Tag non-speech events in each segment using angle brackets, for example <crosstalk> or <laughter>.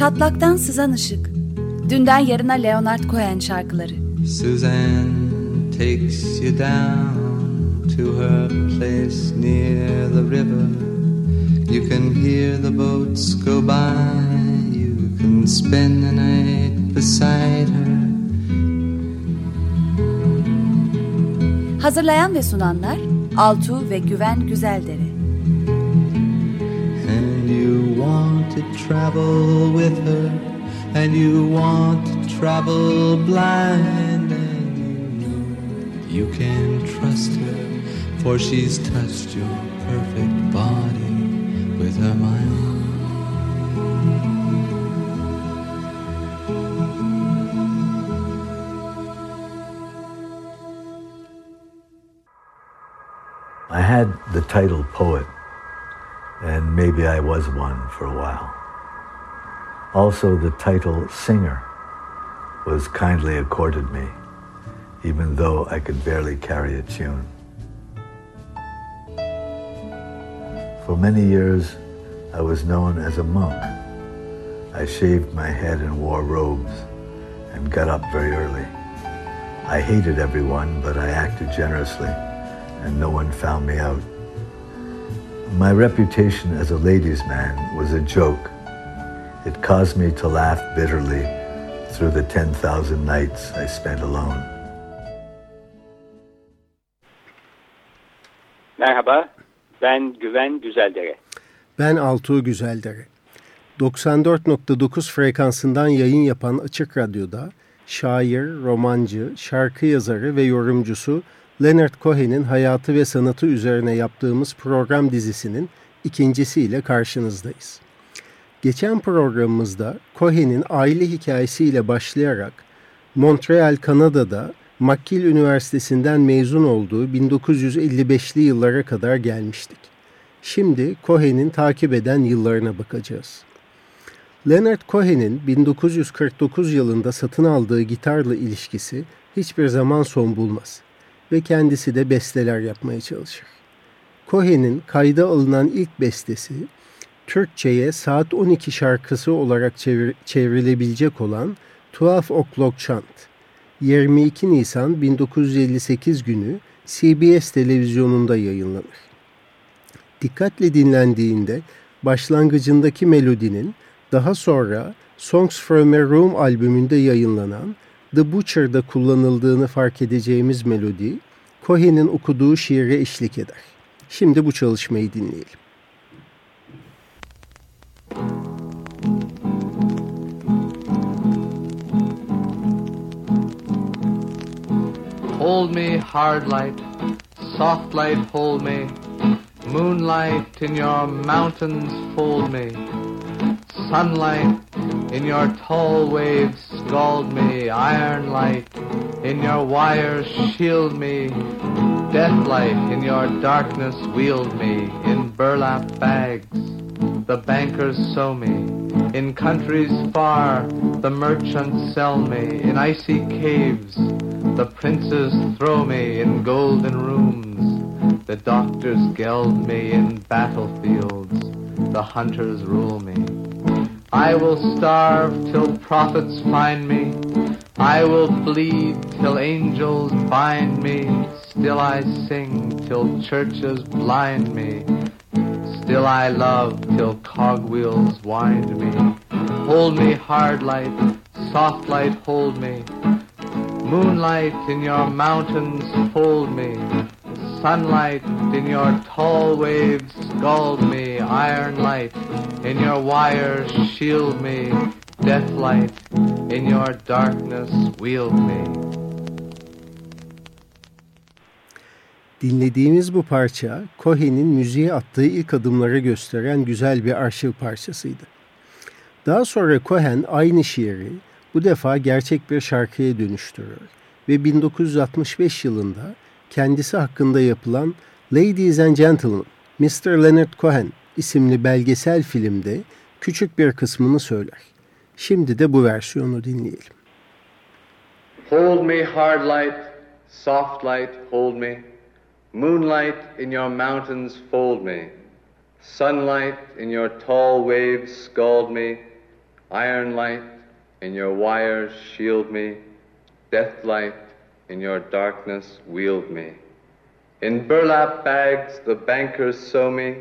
Çatlaktan sızan ışık. Dünden yarına Leonard Cohen şarkıları. Suzanne takes you down to her place near the river. You can hear the boats go by. You can spend the night beside her. Hazırlayan ve sunanlar Altu ve Güven Güzeldere. Want to travel with her, and you want to travel blind, and you know you can trust her, for she's touched your perfect body with her mind. I had the title poet, and maybe I was one for a while. Also, the title singer was kindly accorded me, even though I could barely carry a tune. For many years, I was known as a monk. I shaved my head and wore robes and got up very early. I hated everyone, but I acted generously and no one found me out. My reputation as a ladies' man was a joke. It caused me to laugh bitterly through the 10,000 nights I spent alone. Merhaba, ben Güven Güzeldere. Ben Altuğ Güzeldere. 94.9 frekansından yayın yapan Açık Radyo'da şair, romancı, şarkı yazarı ve yorumcusu Leonard Cohen'in hayatı ve sanatı üzerine yaptığımız program dizisinin ikincisiyle karşınızdayız. Geçen programımızda Cohen'in aile hikayesiyle başlayarak Montreal, Kanada'da McGill Üniversitesi'nden mezun olduğu 1955'li yıllara kadar gelmiştik. Şimdi Cohen'in takip eden yıllarına bakacağız. Leonard Cohen'in 1949 yılında satın aldığı gitarla ilişkisi hiçbir zaman son bulmaz ve kendisi de besteler yapmaya çalışır. Cohen'in kayda alınan ilk bestesi Türkçe'ye Saat 12 şarkısı olarak çevir, çevrilebilecek olan Tuhaf O'Clock Chant. 22 Nisan 1958 günü CBS televizyonunda yayınlanır. Dikkatle dinlendiğinde başlangıcındaki melodinin daha sonra Songs from a Room albümünde yayınlanan The Butcher'da kullanıldığını fark edeceğimiz melodi, Cohen'in okuduğu şiire eşlik eder. Şimdi bu çalışmayı dinleyelim. Hold me, hard light, soft light, hold me. Moonlight in your mountains, fold me. Sunlight in your tall waves, scald me. Iron light in your wires, shield me. Death light in your darkness, wield me. In burlap bags, the bankers sow me. In countries far, the merchants sell me. In icy caves, the princes throw me. In golden rooms, the doctors geld me. In battlefields, the hunters rule me. I will starve till prophets find me. I will bleed till angels bind me. Still I sing till churches blind me. Still I love till cogwheels wind me. Hold me, hard light, soft light, hold me. Moonlight in your mountains, fold me. Sunlight in your tall waves, scald me. Iron light in your wires, shield me. Death light in your darkness, wield me. Dinlediğimiz bu parça Cohen'in müziğe attığı ilk adımları gösteren güzel bir arşiv parçasıydı. Daha sonra Cohen aynı şiiri bu defa gerçek bir şarkıya dönüştürüyor ve 1965 yılında kendisi hakkında yapılan Ladies and Gentlemen, Mr. Leonard Cohen isimli belgesel filmde küçük bir kısmını söyler. Şimdi de bu versiyonu dinleyelim. Hold me, hard light, soft light, hold me. Moonlight in your mountains, fold me. Sunlight in your tall waves, scald me. Iron light in your wires shield me, death light in your darkness wield me. In burlap bags the bankers sow me,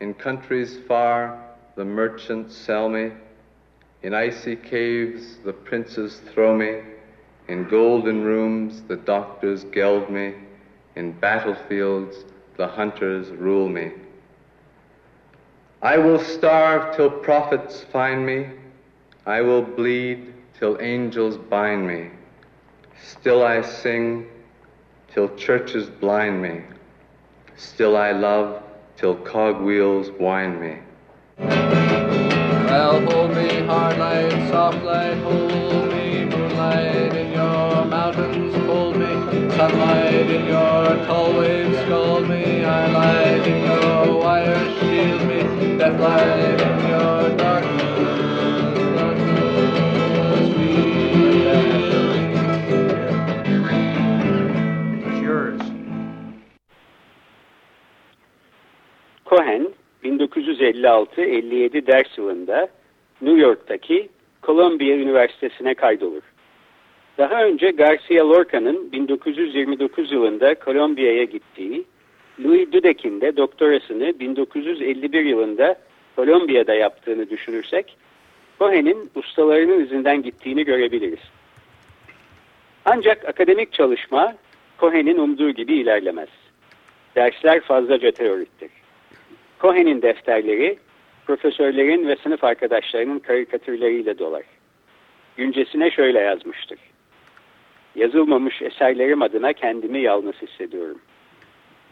in countries far the merchants sell me, in icy caves the princes throw me, in golden rooms the doctors geld me, in battlefields the hunters rule me. I will starve till prophets find me, I will bleed till angels bind me. Still I sing till churches blind me. Still I love till cogwheels wind me. Well, hold me, hard light, soft light, hold me, moonlight in your mountains, hold me, sunlight in your tall waves, scald me, high light in your wires, shield me, death light in your 1956-57 ders yılında New York'taki Columbia Üniversitesi'ne kaydolur. Daha önce Garcia Lorca'nın 1929 yılında Columbia'ya gittiği, Louis Dudek'in de doktorasını 1951 yılında Columbia'da yaptığını düşünürsek, Cohen'in ustalarının izinden gittiğini görebiliriz. Ancak akademik çalışma Cohen'in umduğu gibi ilerlemez. Dersler fazlaca teoriktir. Cohen'in defterleri profesörlerin ve sınıf arkadaşlarının karikatürleriyle dolar. Güncesine şöyle yazmıştır. Yazılmamış eserlerim adına kendimi yalnız hissediyorum.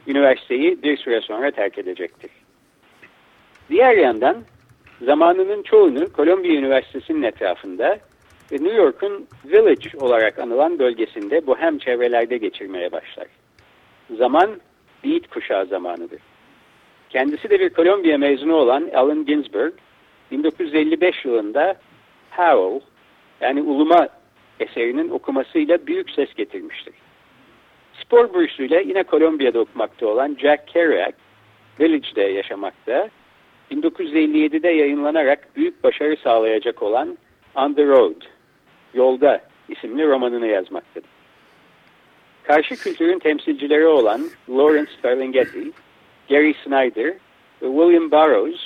Üniversiteyi bir süre sonra terk edecektir. Diğer yandan zamanının çoğunu Columbia Üniversitesi'nin etrafında ve New York'un Village olarak anılan bölgesinde bohem çevrelerde geçirmeye başlar. Zaman Beat kuşağı zamanıdır. Kendisi de bir Kolombiya mezunu olan Allen Ginsberg, 1955 yılında Howl, yani Uluma eserinin okumasıyla büyük ses getirmiştir. Spor bursuyla yine Kolombiya'da okumakta olan Jack Kerouac, Village'de yaşamakta, 1957'de yayınlanarak büyük başarı sağlayacak olan On the Road, Yolda isimli romanını yazmaktadır. Karşı kültürün temsilcileri olan Lawrence Ferlinghetti, Gary Snyder ve William Burroughs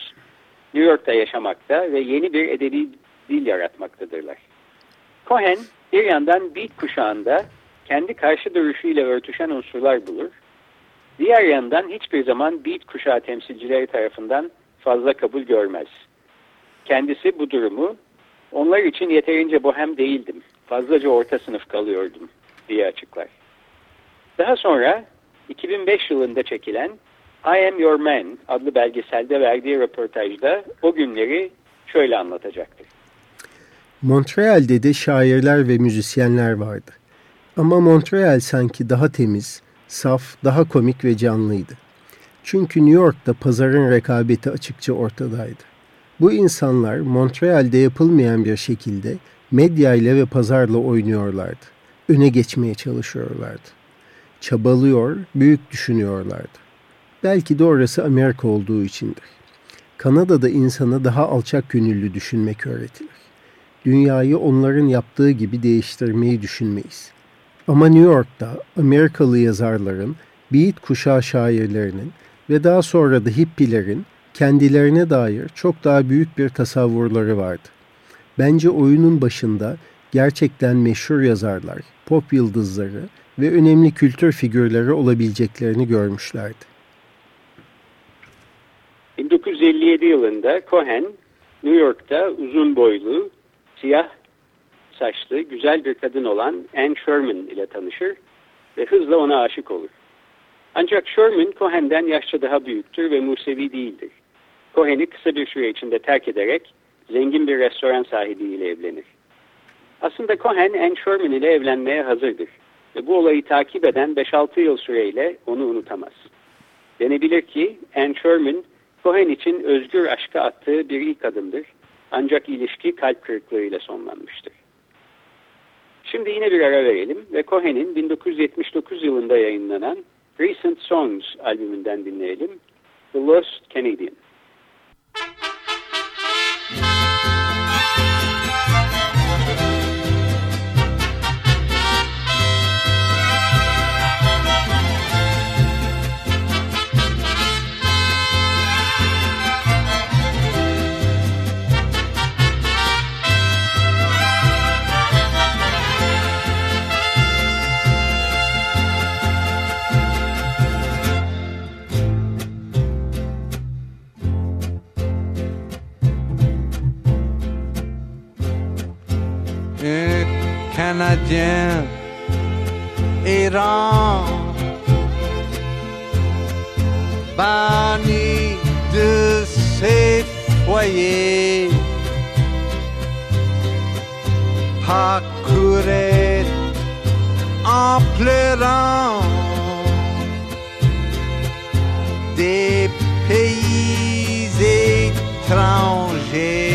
New York'ta yaşamakta ve yeni bir edebi dil yaratmaktadırlar. Cohen bir yandan beat kuşağında kendi karşı duruşuyla örtüşen unsurlar bulur. Diğer yandan hiçbir zaman beat kuşağı temsilcileri tarafından fazla kabul görmez. Kendisi bu durumu onlar için yeterince bohem değildim, fazlaca orta sınıf kalıyordum diye açıklar. Daha sonra 2005 yılında çekilen I Am Your Man adlı belgeselde verdiği röportajda o günleri şöyle anlatacaktır. Montreal'de de şairler ve müzisyenler vardı. Ama Montreal sanki daha temiz, saf, daha komik ve canlıydı. Çünkü New York'ta pazarın rekabeti açıkça ortadaydı. Bu insanlar Montreal'de yapılmayan bir şekilde medya ile ve pazarla oynuyorlardı. Öne geçmeye çalışıyorlardı. Çabalıyor, büyük düşünüyorlardı. Belki de orası Amerika olduğu içindir. Kanada'da insana daha alçak gönüllü düşünmek öğretilir. Dünyayı onların yaptığı gibi değiştirmeyi düşünmeyiz. Ama New York'ta Amerikalı yazarların, Beat kuşağı şairlerinin ve daha sonra da hippilerin kendilerine dair çok daha büyük bir tasavvurları vardı. Bence oyunun başında gerçekten meşhur yazarlar, pop yıldızları ve önemli kültür figürleri olabileceklerini görmüşlerdi. 1957 yılında Cohen, New York'ta uzun boylu, siyah saçlı, güzel bir kadın olan Anne Sherman ile tanışır ve hızla ona aşık olur. Ancak Sherman, Cohen'den yaşça daha büyüktür ve Musevi değildir. Cohen'i kısa bir süre içinde terk ederek zengin bir restoran sahibiyle evlenir. Aslında Cohen, Anne Sherman ile evlenmeye hazırdır ve bu olayı takip eden 5-6 yıl süreyle onu unutamaz. Denebilir ki Anne Sherman Cohen için özgür aşka attığı bir ilk adımdır. Ancak ilişki kalp kırıklığıyla sonlanmıştır. Şimdi yine bir ara verelim ve Cohen'in 1979 yılında yayınlanan Recent Songs albümünden dinleyelim. The Lost Canadian. Müzik Canadien, errant, banni de ses foyers, parcourait en pleurant. Des pays étrangers.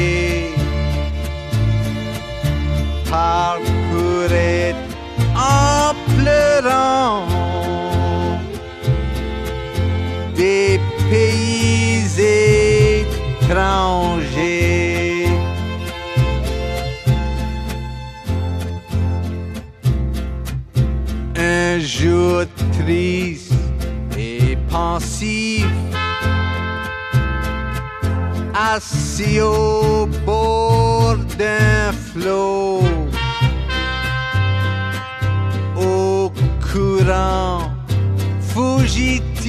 En pleurant. Des pays étrangers. Un jour triste et pensif, assis au bord d'un flot, courant fugitif,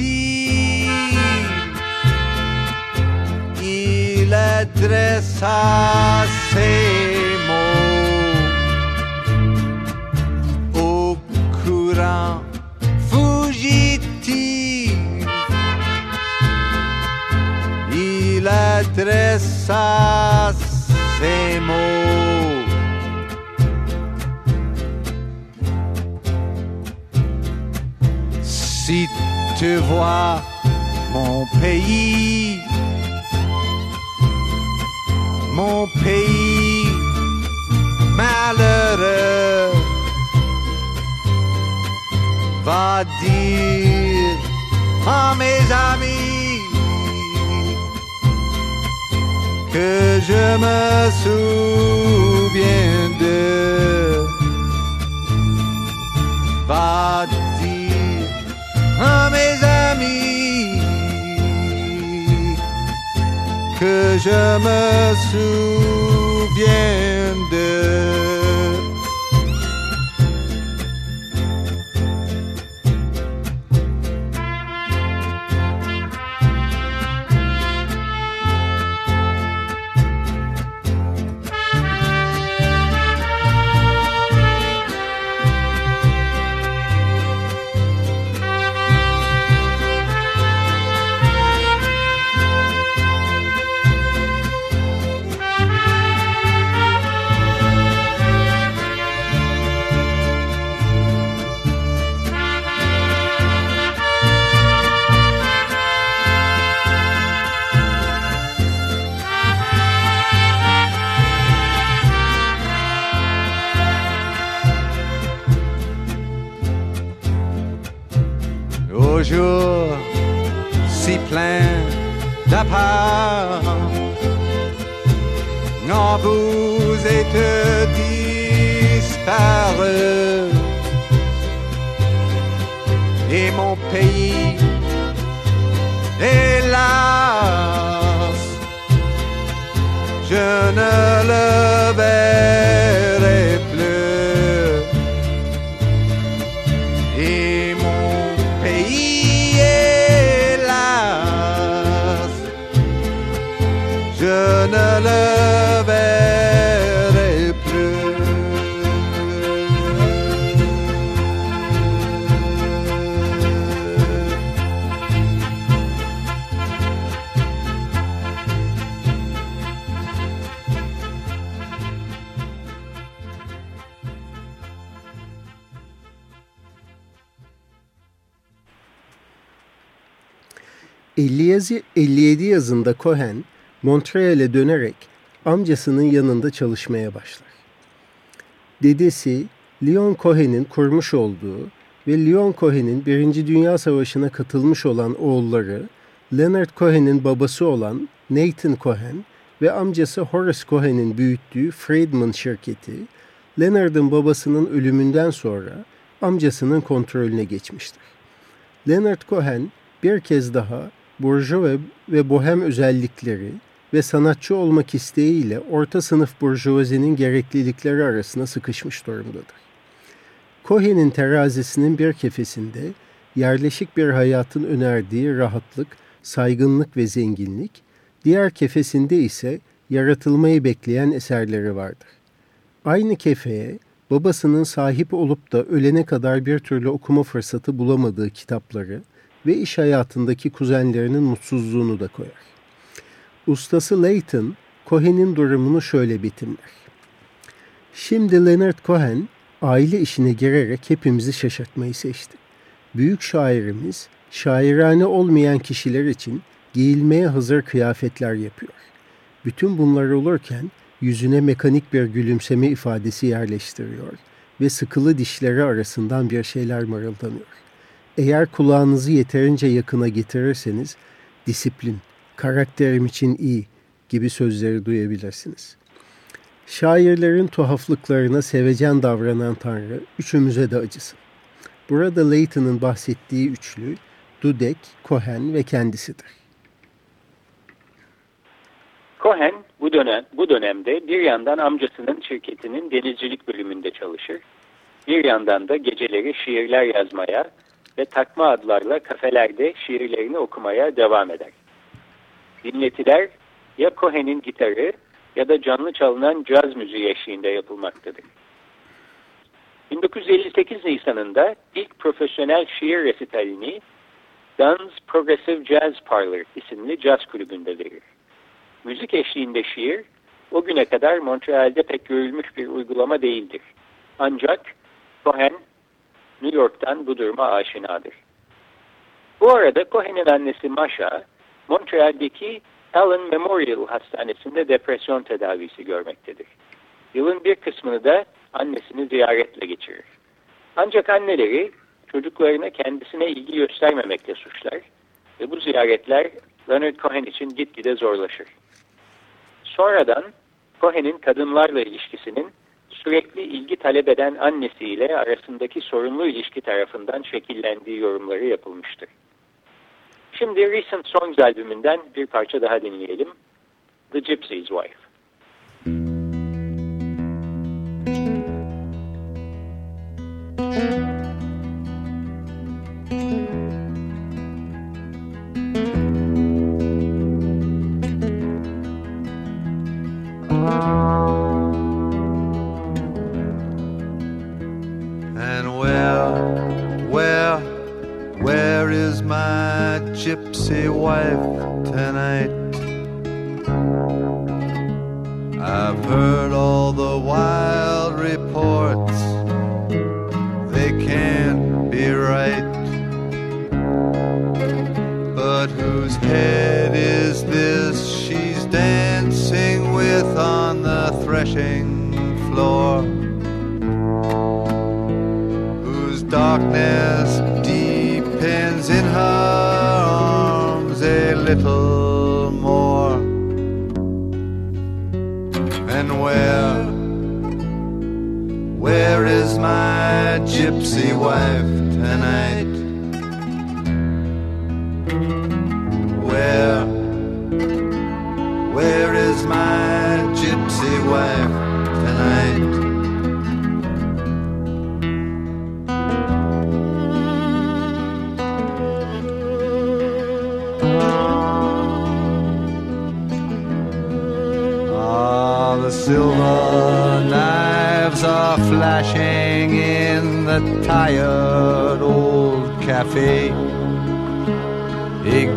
il adressa ses mots au courant fugitif. Il adressa ses mots. Tu vois mon pays, mon pays malheureux, va dire à mes amis que je me souviens mes que je me souviens d'eux. Vous êtes disparu. Et mon pays, hélas, je ne le 1957 yazında Cohen, Montreal'e dönerek amcasının yanında çalışmaya başlar. Dedesi Leon Cohen'in kurmuş olduğu ve Leon Cohen'in Birinci Dünya Savaşı'na katılmış olan oğulları, Leonard Cohen'in babası olan Nathan Cohen ve amcası Horace Cohen'in büyüttüğü Friedman şirketi, Leonard'ın babasının ölümünden sonra amcasının kontrolüne geçmiştir. Leonard Cohen bir kez daha burjuva ve bohem özellikleri ve sanatçı olmak isteğiyle orta sınıf burjuvazinin gereklilikleri arasına sıkışmış durumdadır. Cohen'in terazisinin bir kefesinde yerleşik bir hayatın önerdiği rahatlık, saygınlık ve zenginlik, diğer kefesinde ise yaratılmayı bekleyen eserleri vardır. Aynı kefeye babasının sahip olup da ölene kadar bir türlü okuma fırsatı bulamadığı kitapları ve iş hayatındaki kuzenlerinin mutsuzluğunu da koyar. Ustası Leighton, Cohen'in durumunu şöyle betimler. Şimdi Leonard Cohen aile işine girerek hepimizi şaşırtmayı seçti. Büyük şairimiz şairane olmayan kişiler için giyilmeye hazır kıyafetler yapıyor. Bütün bunlar olurken yüzüne mekanik bir gülümseme ifadesi yerleştiriyor ve sıkılı dişleri arasından bir şeyler mırıldanıyor. Eğer kulağınızı yeterince yakına getirirseniz disiplin, karakterim için iyi gibi sözleri duyabilirsiniz. Şairlerin tuhaflıklarına sevecen davranan Tanrı üçümüze de acısın. Burada Leighton'ın bahsettiği üçlü Dudek, Cohen ve kendisidir. Cohen bu dönem bu dönemde bir yandan amcasının şirketinin denizcilik bölümünde çalışır. Bir yandan da geceleri şiirler yazmaya ve takma adlarla kafelerde şiirlerini okumaya devam eder. Dinletiler ya Cohen'in gitarı ya da canlı çalınan caz müziği eşliğinde yapılmaktadır. 1958 Nisan'ında ilk profesyonel şiir resitalini Dunn's Progressive Jazz Parlor isimli caz kulübünde verir. Müzik eşliğinde şiir, o güne kadar Montreal'de pek görülmüş bir uygulama değildir. Ancak Cohen, New York'tan bu duruma aşinadır. Bu arada Cohen'in annesi Masha, Montreal'deki Allen Memorial Hastanesi'nde depresyon tedavisi görmektedir. Yılın bir kısmını da annesini ziyaretle geçirir. Ancak anneleri çocuklarına kendisine ilgi göstermemekle suçlar ve bu ziyaretler Leonard Cohen için gitgide zorlaşır. Sonradan Cohen'in kadınlarla ilişkisinin sürekli ilgi talep eden annesiyle arasındaki sorunlu ilişki tarafından şekillendiği yorumları yapılmıştır. Şimdi Recent Songs albümünden bir parça daha dinleyelim. The Gypsy's Wife.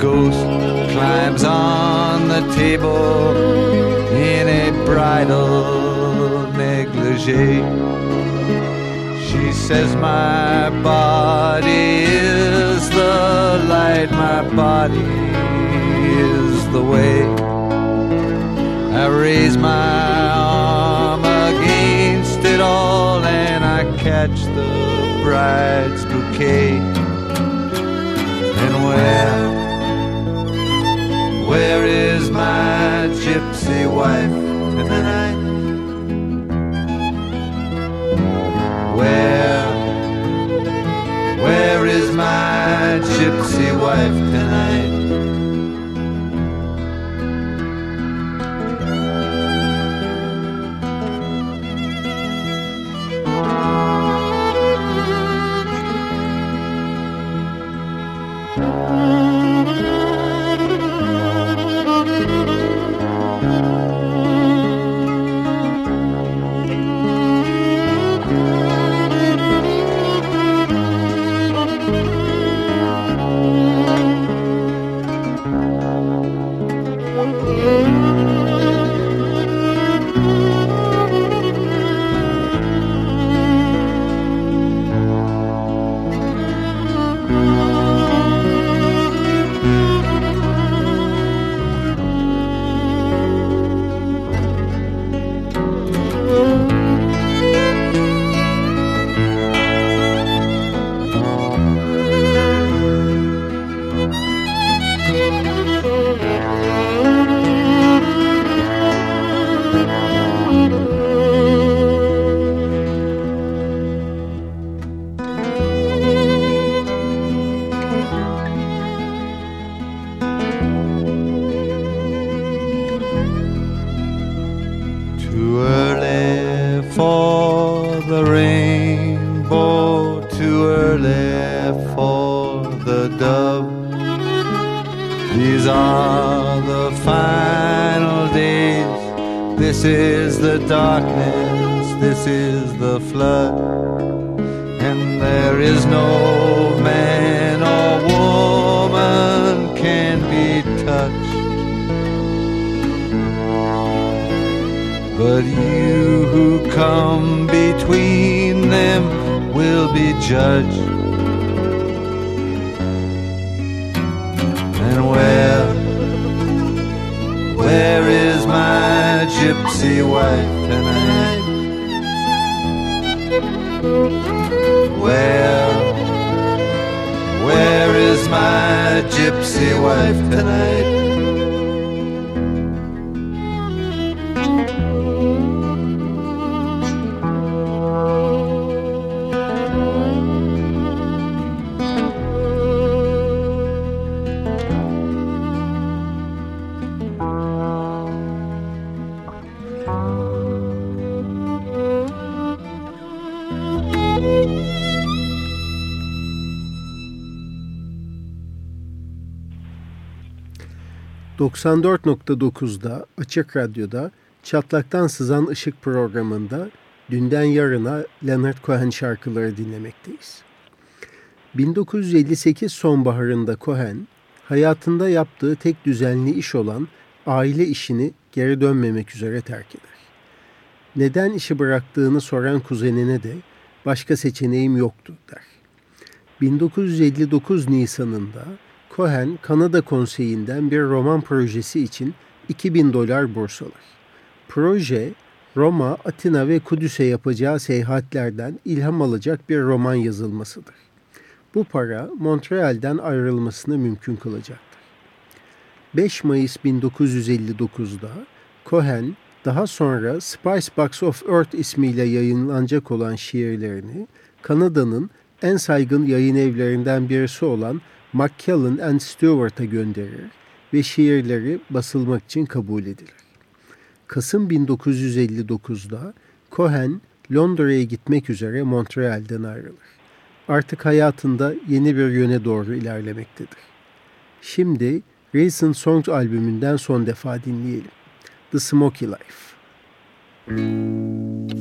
Ghost climbs on the table in a bridal negligee. She says, My body is the light, my body is the way. I raise my arm against it all and I catch the bride's bouquet. And where, where is my gypsy wife tonight? Where, where is my gypsy wife tonight? 94.9'da Açık Radyo'da Çatlaktan Sızan Işık programında dünden yarına Leonard Cohen şarkıları dinlemekteyiz. 1958 sonbaharında Cohen, hayatında yaptığı tek düzenli iş olan aile işini geri dönmemek üzere terk eder. Neden işi bıraktığını soran kuzenine de başka seçeneğim yoktu der. 1959 Nisan'ında Cohen, Kanada Konseyi'nden bir roman projesi için 2000 dolar burs alır. Proje, Roma, Atina ve Kudüs'e yapacağı seyahatlerden ilham alacak bir roman yazılmasıdır. Bu para Montreal'den ayrılmasını mümkün kılacaktır. 5 Mayıs 1959'da Cohen daha sonra Spice Box of Earth ismiyle yayınlanacak olan şiirlerini Kanada'nın en saygın yayın evlerinden birisi olan Macallan and Stewart'a gönderir ve şiirleri basılmak için kabul edilir. Kasım 1959'da Cohen Londra'ya gitmek üzere Montreal'den ayrılır. Artık hayatında yeni bir yöne doğru ilerlemektedir. Şimdi Recent Songs albümünden son defa dinleyelim. The Smoky Life. Müzik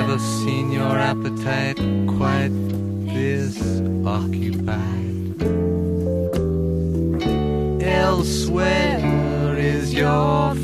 never seen your appetite quite this occupied. Elsewhere is your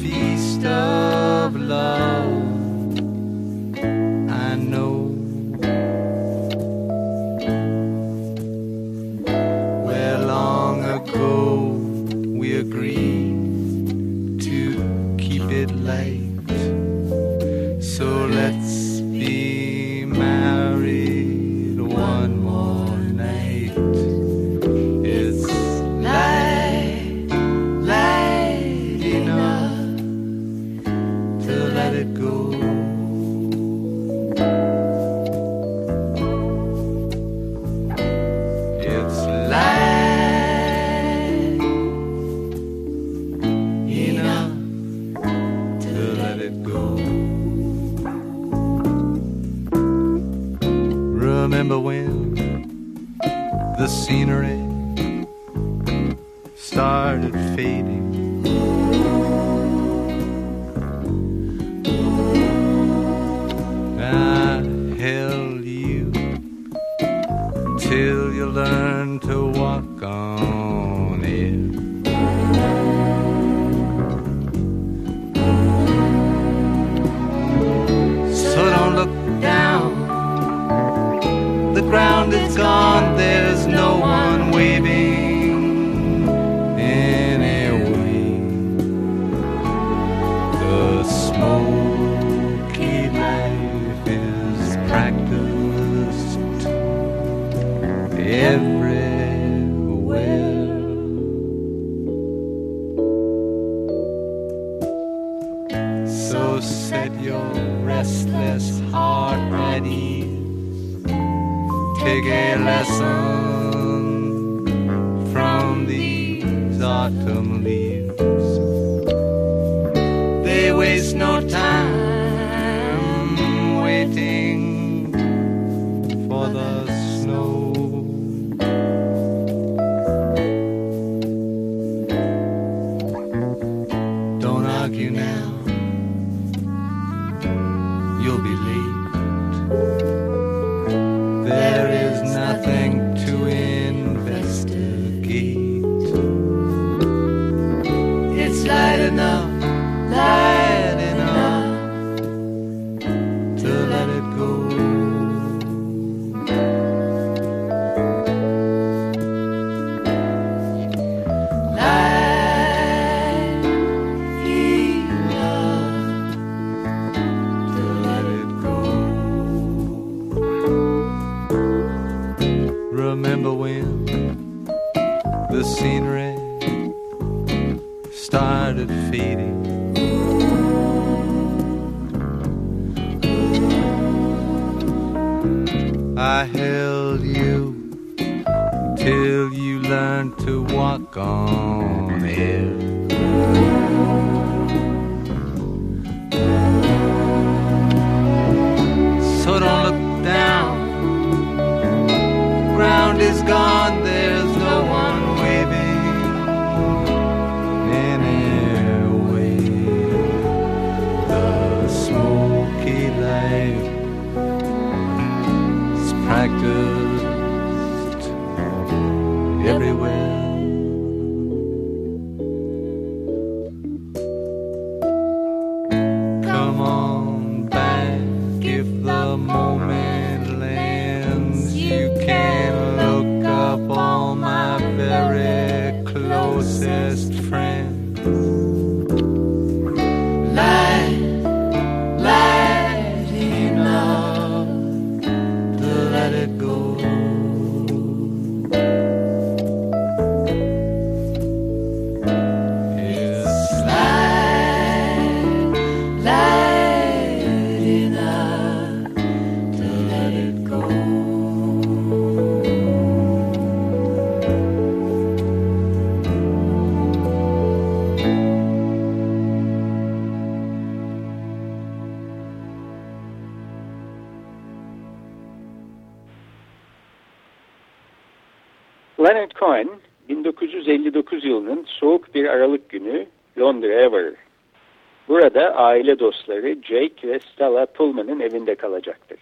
Pullman'ın evinde kalacaktır.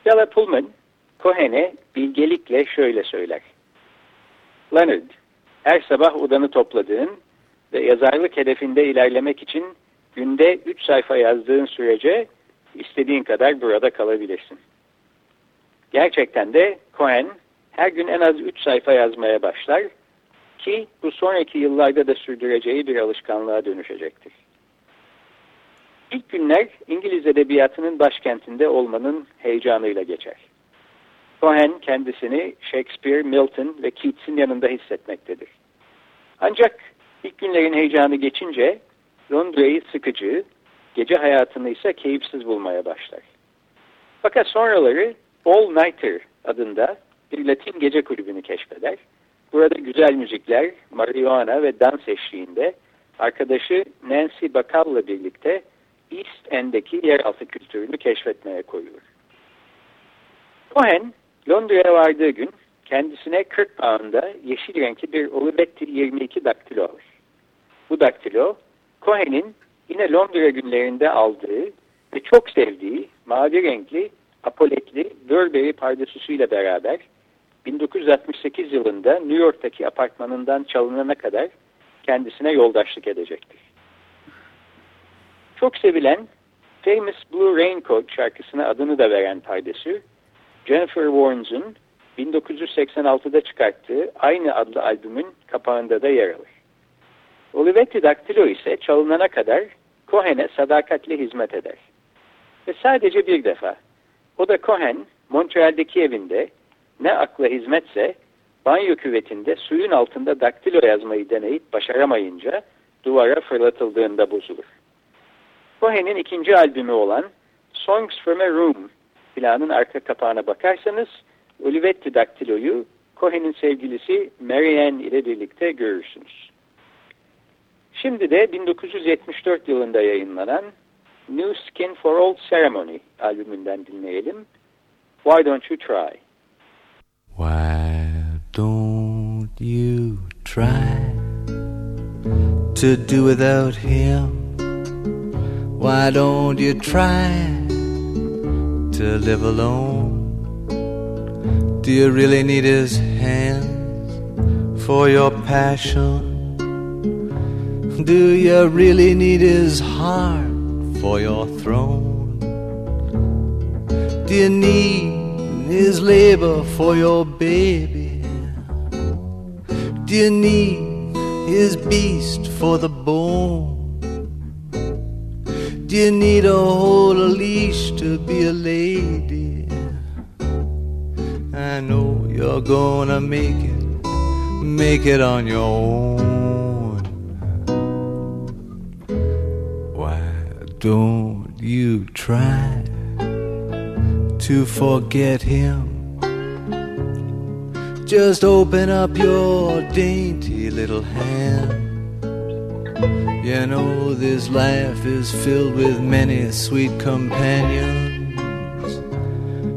Stella Pullman, Cohen'e bilgelikle şöyle söyler. Leonard, her sabah odanı topladığın ve yazarlık hedefinde ilerlemek için günde 3 sayfa yazdığın sürece istediğin kadar burada kalabilirsin. Gerçekten de Cohen her gün en az 3 sayfa yazmaya başlar ki bu sonraki yıllarda da sürdüreceği bir alışkanlığa dönüşecektir. İlk günler İngiliz edebiyatının başkentinde olmanın heyecanıyla geçer. Cohen kendisini Shakespeare, Milton ve Keats'in yanında hissetmektedir. Ancak ilk günlerin heyecanı geçince Londra'yı sıkıcı, gece hayatını ise keyifsiz bulmaya başlar. Fakat sonraları All Nighter adında bir Latin gece kulübünü keşfeder. Burada güzel müzikler, marihuana ve dans eşliğinde arkadaşı Nancy Bacall'la birlikte East End'deki yeraltı kültürünü keşfetmeye koyulur. Cohen Londra'ya vardığı gün kendisine 40 pound'a yeşil renkli bir Olivetti 22 daktilo alır. Bu daktilo Cohen'in yine Londra günlerinde aldığı ve çok sevdiği mavi renkli apoletli Burberry pardesüsüyle beraber 1968 yılında New York'taki apartmanından çalınana kadar kendisine yoldaşlık edecektir. Çok sevilen Famous Blue Raincoat şarkısına adını da veren pardesü, Jennifer Warnes'un 1986'da çıkarttığı aynı adlı albümün kapağında da yer alır. Olivetti Daktilo ise çalınana kadar Cohen'e sadakatle hizmet eder. Ve sadece bir defa. O da Cohen, Montreal'deki evinde ne akla hizmetse banyo küvetinde suyun altında daktilo yazmayı deneyip başaramayınca duvara fırlatıldığında bozulur. Cohen'in ikinci albümü olan Songs from a Room planın arka kapağına bakarsanız Olivetti Daktilo'yu Cohen'in sevgilisi Marianne ile birlikte görürsünüz. Şimdi de 1974 yılında yayınlanan New Skin for Old Ceremony albümünden dinleyelim. Why Don't You Try? Why don't you try to do without him? Why don't you try to live alone? Do you really need his hands for your passion? Do you really need his heart for your throne? Do you need his labor for your baby? Do you need his beast for the bone? You need a a leash to be a lady? I know you're gonna make it, make it on your own. Why don't you try to forget him? Just open up your dainty little hand. You oh, know this life is filled with many sweet companions,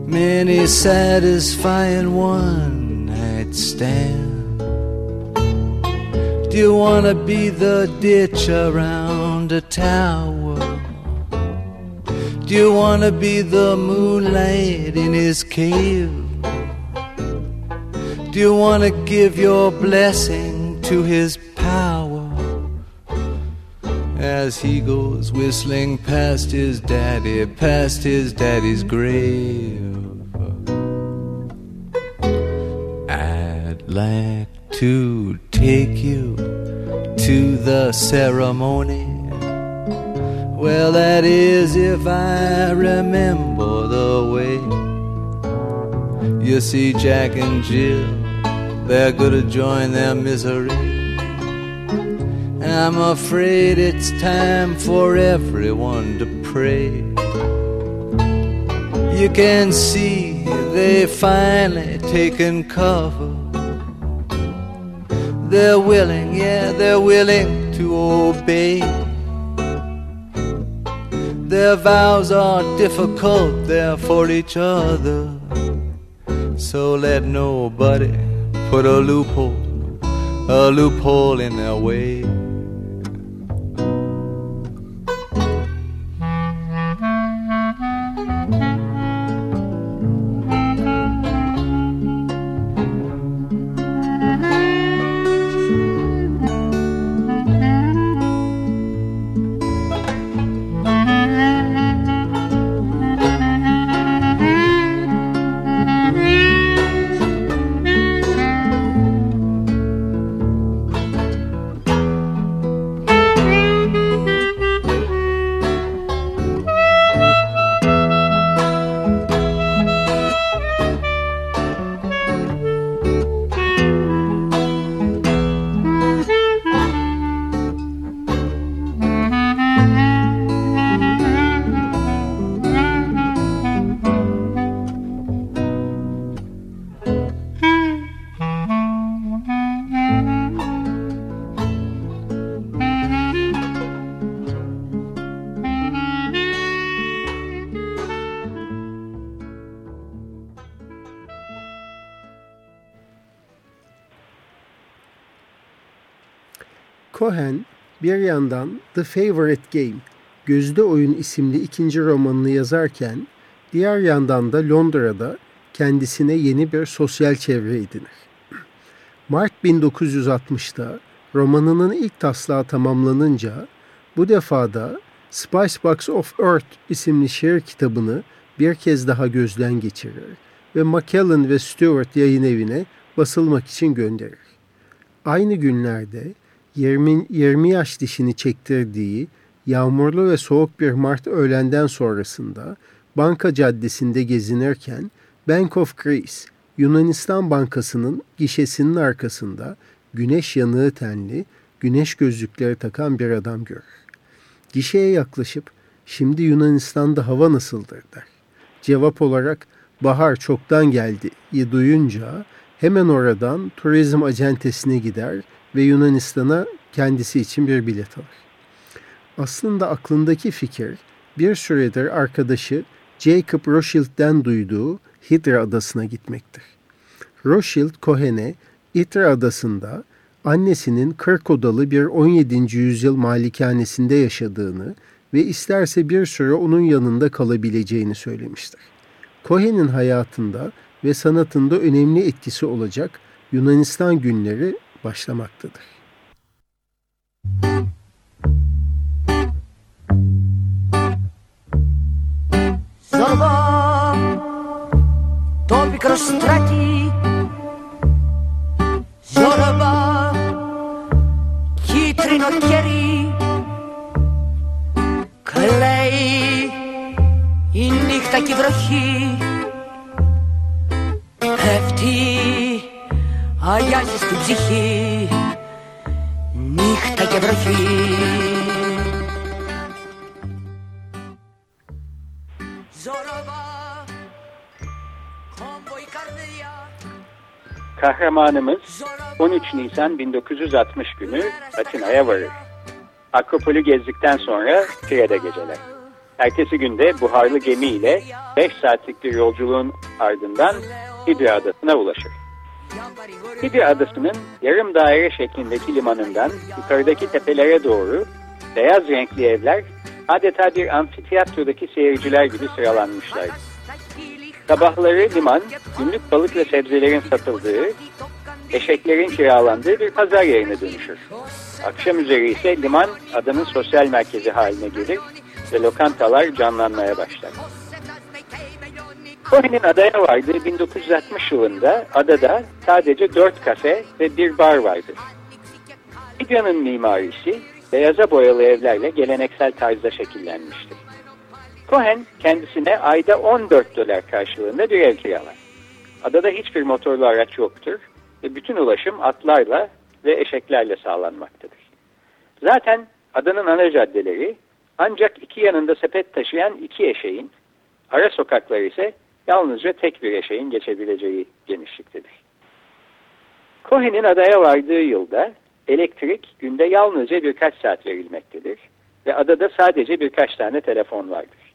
many satisfying one night stand. Do you wanna be the ditch around a tower? Do you wanna be the moonlight in his cave? Do you wanna give your blessing to his power? As he goes whistling past his daddy, past his daddy's grave. I'd like to take you to the ceremony. Well, that is if I remember the way. You see, Jack and Jill, they're gonna join their misery. I'm afraid it's time for everyone to pray. You can see they finally taken cover. They're willing, yeah, they're willing to obey. Their vows are difficult, they're for each other. So let nobody put a loophole, a loophole in their way. Cohen bir yandan The Favorite Game, Gözde Oyun isimli ikinci romanını yazarken diğer yandan da Londra'da kendisine yeni bir sosyal çevre edinir. <clears throat> Mart 1960'da romanının ilk taslağı tamamlanınca bu defada Spice Box of Earth isimli şiir kitabını bir kez daha gözden geçirir ve Macallan ve Stewart yayın evine basılmak için gönderir. Aynı günlerde 20, 20 yaş dişini çektirdiği yağmurlu ve soğuk bir Mart öğlenden sonrasında Banka Caddesi'nde gezinirken Bank of Greece, Yunanistan Bankası'nın gişesinin arkasında güneş yanığı tenli, güneş gözlükleri takan bir adam görür. Gişeye yaklaşıp şimdi Yunanistan'da hava nasıldır der. Cevap olarak bahar çoktan geldi duyunca hemen oradan turizm acentesine gider ve Yunanistan'a kendisi için bir bilet alır. Aslında aklındaki fikir bir süredir arkadaşı Jacob Rothschild'den duyduğu Hydra adasına gitmektir. Rothschild Cohen'e Hydra adasında annesinin 40 odalı bir 17. yüzyıl malikanesinde yaşadığını ve isterse bir süre onun yanında kalabileceğini söylemiştir. Cohen'in hayatında ve sanatında önemli etkisi olacak Yunanistan günleri başlamaktadır. Zorba, το πικρό στράτη, zorba, κίτρινο κερί, κλαίει η νύχτα και η βροχή, πέφτει αγιάζει στην ψυχή νύχτα και βροχή Kahramanımız 13 Nisan 1960 günü Atina'ya varır. Akropolü gezdikten sonra Tire'de geceler. Ertesi günde buharlı gemiyle 5 saatlik bir yolculuğun ardından Hidra Adası'na ulaşır. Hidra Adası'nın yarım daire şeklindeki limanından yukarıdaki tepelere doğru beyaz renkli evler adeta bir amfiteyatrodaki seyirciler gibi sıralanmışlar. Sabahları liman, günlük balık ve sebzelerin satıldığı, eşeklerin kiralandığı bir pazar yerine dönüşür. Akşam üzeri ise liman adanın sosyal merkezi haline gelir ve lokantalar canlanmaya başlar. Cohen'in adaya vardığı 1960 yılında adada sadece 4 kafe ve bir bar vardı. Libya'nın mimarisi beyaza boyalı evlerle geleneksel tarzda şekillenmiştir. Cohen kendisine ayda 14 dolar karşılığında bir ev kiralar. Adada hiçbir motorlu araç yoktur ve bütün ulaşım atlarla ve eşeklerle sağlanmaktadır. Zaten adanın ana caddeleri ancak iki yanında sepet taşıyan iki eşeğin, ara sokakları ise yalnızca tek bir eşeğin geçebileceği genişliktedir. Cohen'in adaya vardığı yılda elektrik günde yalnızca birkaç saat verilmektedir ve adada sadece birkaç tane telefon vardır.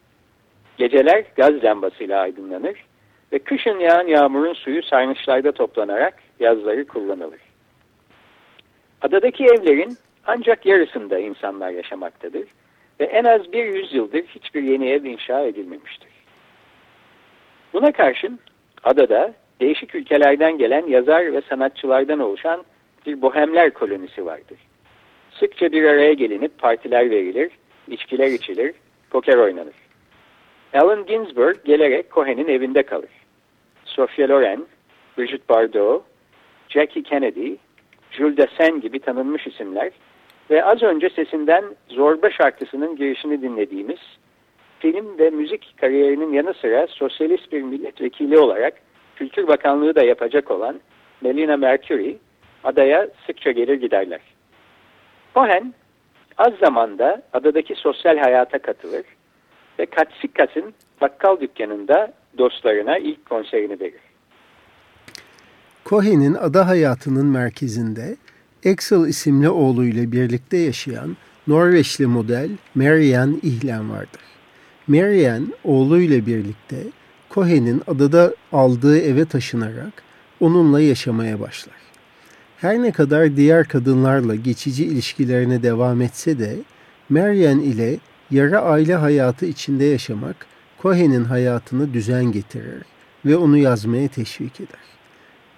Geceler gaz lambasıyla aydınlanır ve kışın yağan yağmurun suyu sarnıçlarda toplanarak yazları kullanılır. Adadaki evlerin ancak yarısında insanlar yaşamaktadır ve en az bir yüzyıldır hiçbir yeni ev inşa edilmemiştir. Buna karşın adada değişik ülkelerden gelen yazar ve sanatçılardan oluşan bir bohemler kolonisi vardır. Sıkça bir araya gelinip partiler verilir, içkiler içilir, poker oynanır. Allen Ginsberg gelerek Cohen'in evinde kalır. Sophia Loren, Brigitte Bardot, Jackie Kennedy, Jules Dassin gibi tanınmış isimler ve az önce sesinden Zorba şarkısının girişini dinlediğimiz film ve müzik kariyerinin yanı sıra sosyalist bir milletvekili olarak Kültür Bakanlığı da yapacak olan Melina Mercury adaya sıkça gelir giderler. Cohen az zamanda adadaki sosyal hayata katılır ve Katsikas'ın bakkal dükkanında dostlarına ilk konserini verir. Cohen'in ada hayatının merkezinde Axel isimli oğluyla birlikte yaşayan Norveçli model Marianne Ihlen vardır. Marianne oğluyla birlikte Cohen'in adada aldığı eve taşınarak onunla yaşamaya başlar. Her ne kadar diğer kadınlarla geçici ilişkilerine devam etse de Marian ile yarı aile hayatı içinde yaşamak Cohen'in hayatını düzen getirir ve onu yazmaya teşvik eder.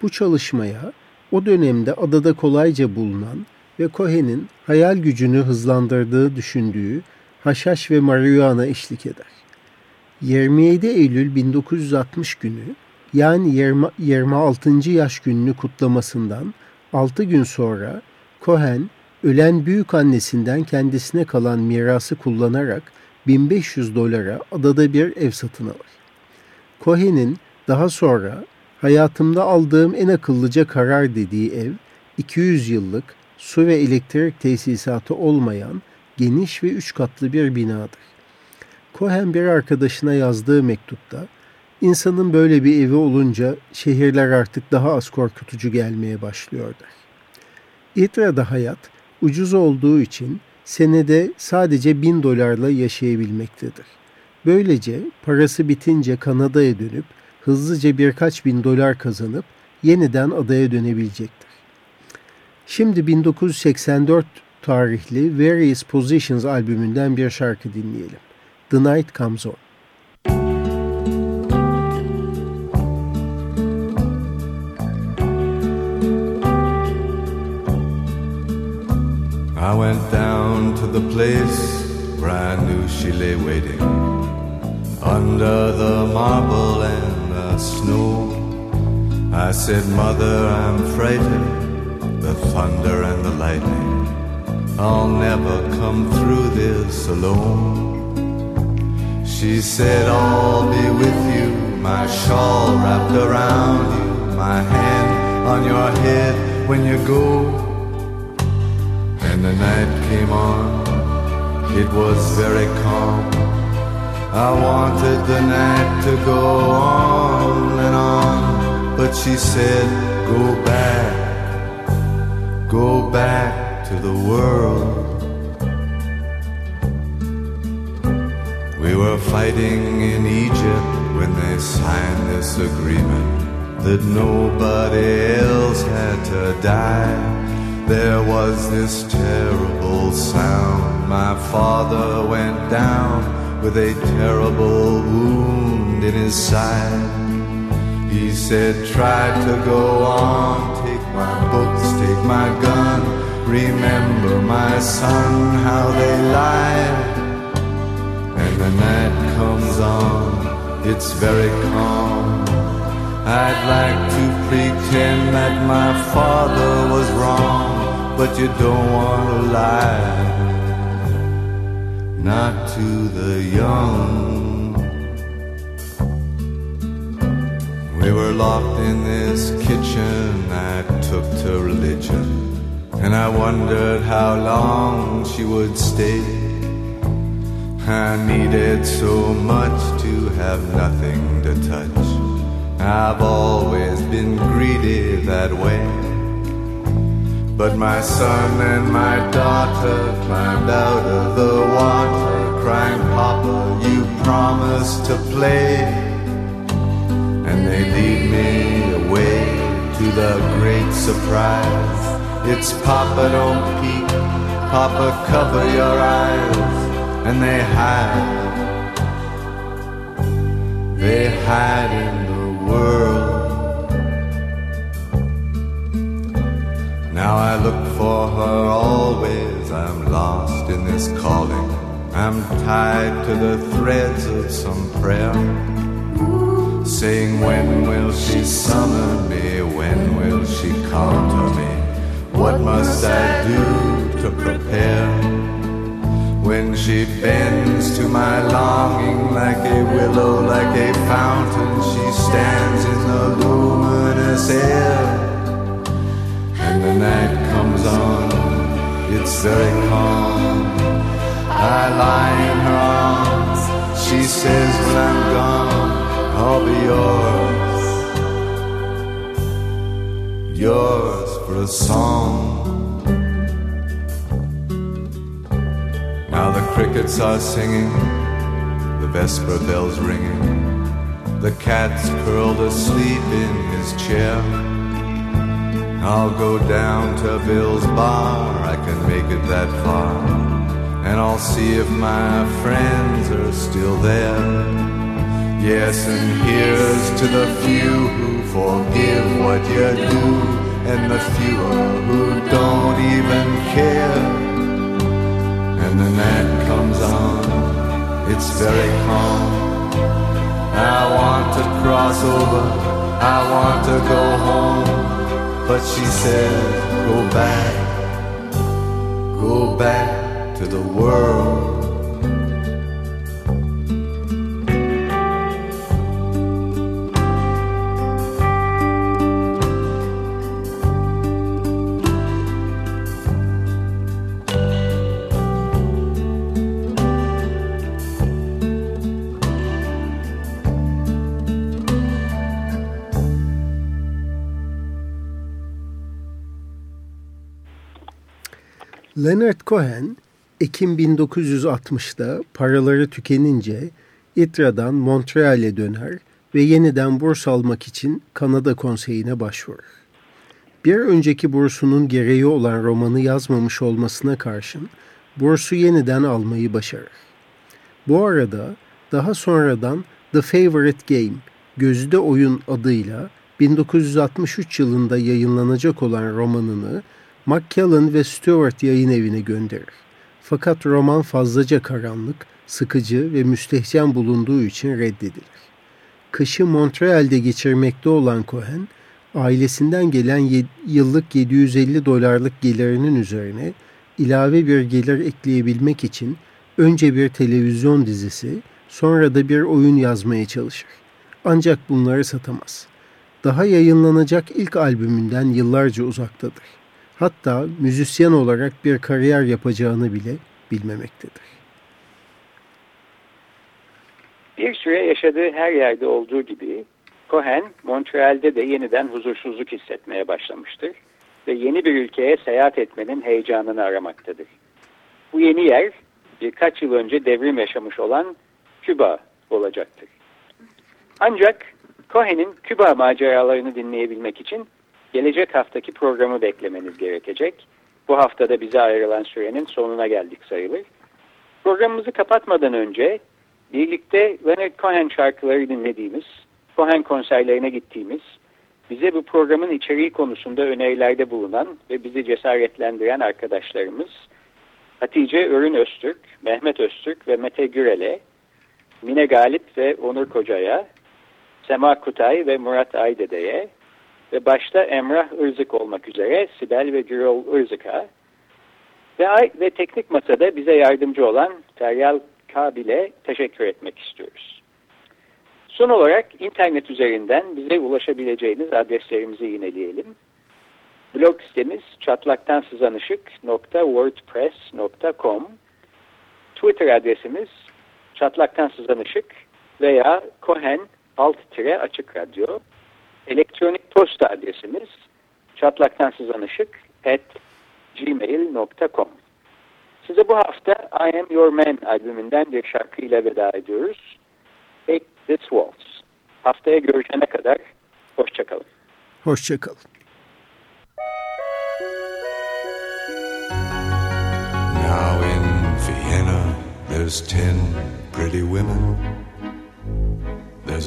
Bu çalışmaya o dönemde adada kolayca bulunan ve Cohen'in hayal gücünü hızlandırdığı düşündüğü haşhaş ve marihuana eşlik eder. 27 Eylül 1960 günü yani 20, 26. yaş gününü kutlamasından 6 gün sonra Cohen ölen büyük annesinden kendisine kalan mirası kullanarak 1500 dolara adada bir ev satın alır. Cohen'in daha sonra hayatımda aldığım en akıllıca karar dediği ev 200 yıllık su ve elektrik tesisatı olmayan geniş ve üç katlı bir binadır. Cohen bir arkadaşına yazdığı mektupta insanın böyle bir evi olunca şehirler artık daha az korkutucu gelmeye başlıyor der. İdra'da hayat ucuz olduğu için senede sadece bin dolarla yaşayabilmektedir. Böylece parası bitince Kanada'ya dönüp hızlıca birkaç bin dolar kazanıp yeniden adaya dönebilecektir. Şimdi 1984 tarihli Various Positions albümünden bir şarkı dinleyelim. The Night Comes On. I went down to the place where I knew she lay waiting under the marble and the snow. I said, Mother, I'm frightened, the thunder and the lightning. I'll never come through this alone. She said, I'll be with you, my shawl wrapped around you, my hand on your head when you go. And the night came on, it was very calm. I wanted the night to go on and on, but she said, Go back, go back to the world. We were fighting in Egypt when they signed this agreement that nobody else had to die. There was this terrible sound. My father went down with a terrible wound in his side. He said, Try to go on, take my books, take my gun. Remember, my son, how they lied. And the night comes on, it's very calm. I'd like to pretend that my father was wrong, but you don't want to lie. Not to the young. We were locked in this kitchen I took to religion, and I wondered how long she would stay. I needed so much to have nothing to touch. I've always been greedy that way. But my son and my daughter climbed out of the water, crying, Papa, you promised to play. And they lead me away to the great surprise. It's Papa, don't peek, Papa, cover your eyes. And they hide, they hide in the world. Now I look for her always, I'm lost in this calling. I'm tied to the threads of some prayer. Saying, when will she summon me? When will she come to me? What must I do to prepare? When she bends to my longing like a willow, like a fountain, she stands in the luminous air. And the night comes on, it's very calm. I lie in her arms, she says, when I'm gone, I'll be yours. Yours for a song. Now the crickets are singing, the vesper bells ringing, the cat's curled asleep in his chair. I'll go down to Bill's bar, I can make it that far. And I'll see if my friends are still there. Yes, and here's to the few who forgive what you do, and the fewer who don't even care. And the night comes on, it's very calm. I want to cross over, I want to go home. But she said, go back, go back to the world. Leonard Cohen, Ekim 1960'da paraları tükenince İTRA'dan Montreal'e döner ve yeniden burs almak için Kanada Konseyi'ne başvurur. Bir önceki bursunun gereği olan romanı yazmamış olmasına karşın bursu yeniden almayı başarır. Bu arada daha sonradan The Favorite Game, Gözde Oyun adıyla 1963 yılında yayınlanacak olan romanını Macallan ve Stewart yayın evine gönderir. Fakat roman fazlaca karanlık, sıkıcı ve müstehcen bulunduğu için reddedilir. Kışı Montreal'de geçirmekte olan Cohen, ailesinden gelen yıllık 750 dolarlık gelirinin üzerine ilave bir gelir ekleyebilmek için önce bir televizyon dizisi, sonra da bir oyun yazmaya çalışır. Ancak bunları satamaz. Daha yayınlanacak ilk albümünden yıllarca uzaktadır hatta müzisyen olarak bir kariyer yapacağını bile bilmemektedir. Bir süre yaşadığı her yerde olduğu gibi Cohen, Montreal'de de yeniden huzursuzluk hissetmeye başlamıştır ve yeni bir ülkeye seyahat etmenin heyecanını aramaktadır. Bu yeni yer birkaç yıl önce devrim yaşamış olan Küba olacaktır. Ancak Cohen'in Küba maceralarını dinleyebilmek için gelecek haftaki programı beklemeniz gerekecek. Bu haftada bize ayrılan sürenin sonuna geldik sayılır. Programımızı kapatmadan önce birlikte Leonard Cohen şarkıları dinlediğimiz, Cohen konserlerine gittiğimiz, bize bu programın içeriği konusunda önerilerde bulunan ve bizi cesaretlendiren arkadaşlarımız Hatice Örün Öztürk, Mehmet Öztürk ve Mete Gürel'e, Mine Galip ve Onur Koca'ya, Sema Kutay ve Murat Aydede'ye, ve başta Emrah Irzık olmak üzere Sibel ve Gürol Irzık'a ve, ve teknik masada bize yardımcı olan Feryal Kabil'e teşekkür etmek istiyoruz. Son olarak internet üzerinden bize ulaşabileceğiniz adreslerimizi yineleyelim. Blog sitemiz çatlaktansızanışık.wordpress.com Twitter adresimiz çatlaktansızanışık veya Cohen alt tire açık radyo Elektronik posta adresimiz çatlaktansızanışık at gmail.com Size bu hafta I Am Your Man albümünden bir şarkıyla veda ediyoruz. Take This Waltz. Haftaya görüşene kadar hoşçakalın. Hoşçakalın. Now in Vienna there's ten pretty women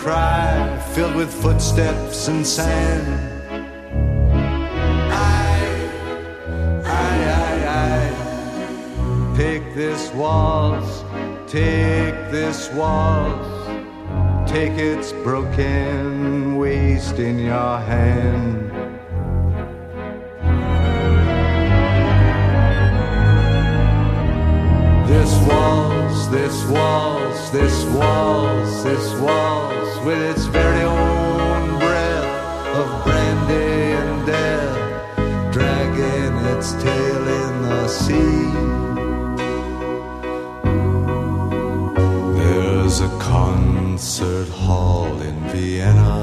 cry filled with footsteps and sand. I, I, I, I, take this waltz, take this waltz, take its broken waist in your hand. This waltz, this waltz, this waltz, with its very own breath of brandy and death, dragging its tail in the sea. There's a concert hall in Vienna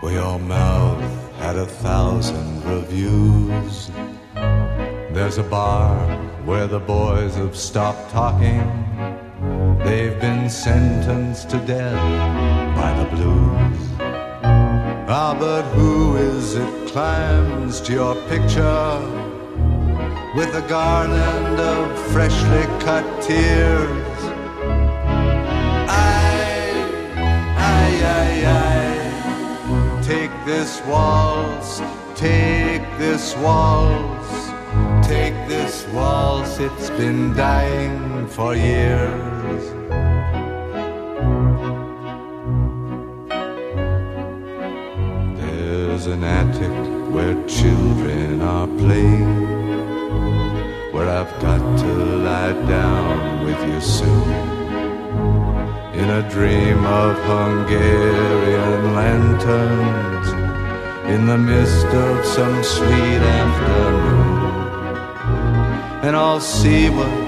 where your mouth had a thousand reviews. There's a bar where the boys have stopped talking. They've been sentenced to death by the blues. Ah, but who is it climbs to your picture with a garland of freshly cut tears? I, I, I, I, take this waltz, take this waltz. Take this waltz, it's been dying for years. There's an attic where children are playing, where I've got to lie down with you soon. In a dream of Hungarian lanterns, in the mist of some sweet afternoon and I'll see what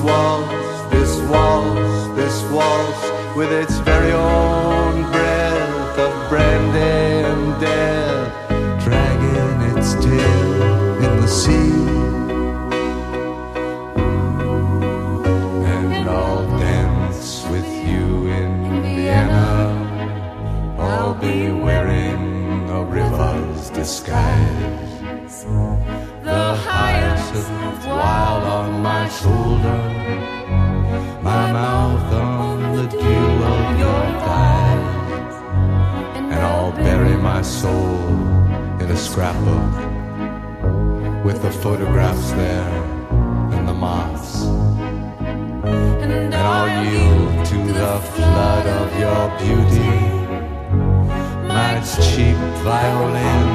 Waltz, this waltz, this waltz, this waltz, with its very own breath of brandy and death, dragging its tail in the sea. And I'll dance with you in Vienna. I'll be wearing a river's disguise. The hyacinth wild shoulder, my mouth on the dew of your thighs, and I'll bury my soul in a scrapbook with the photographs there and the moths. And I'll yield to the flood of your beauty, my cheap violin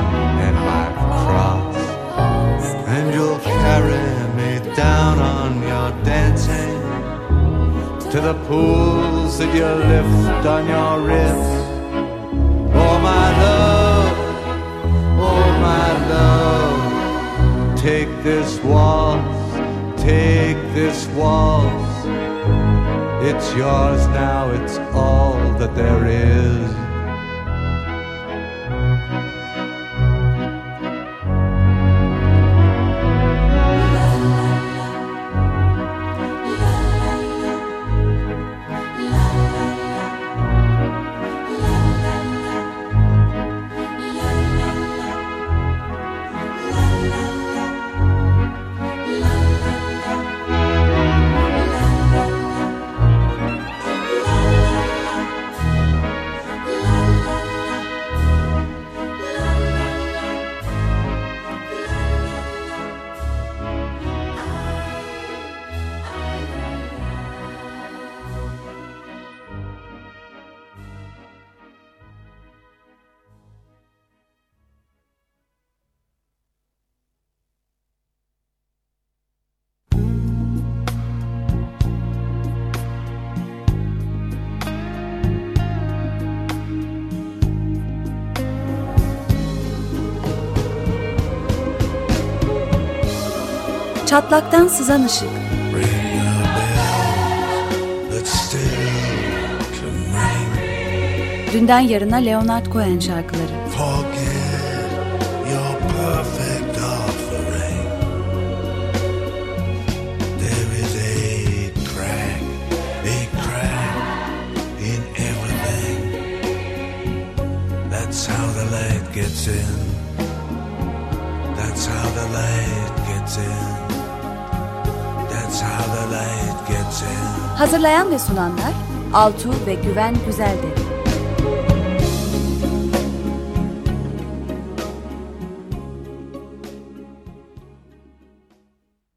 and my cross. And you'll carry down on your dancing to the pools that you lift on your wrist. Oh, my love, oh, my love, take this waltz, take this waltz. It's yours now, it's all that there is. Çatlaktan sızan ışık. Dünden yarına Leonard Cohen şarkıları. Gets in. That's how the light gets in. Hazırlayan ve sunanlar Altuğ ve Güven Güzeldere.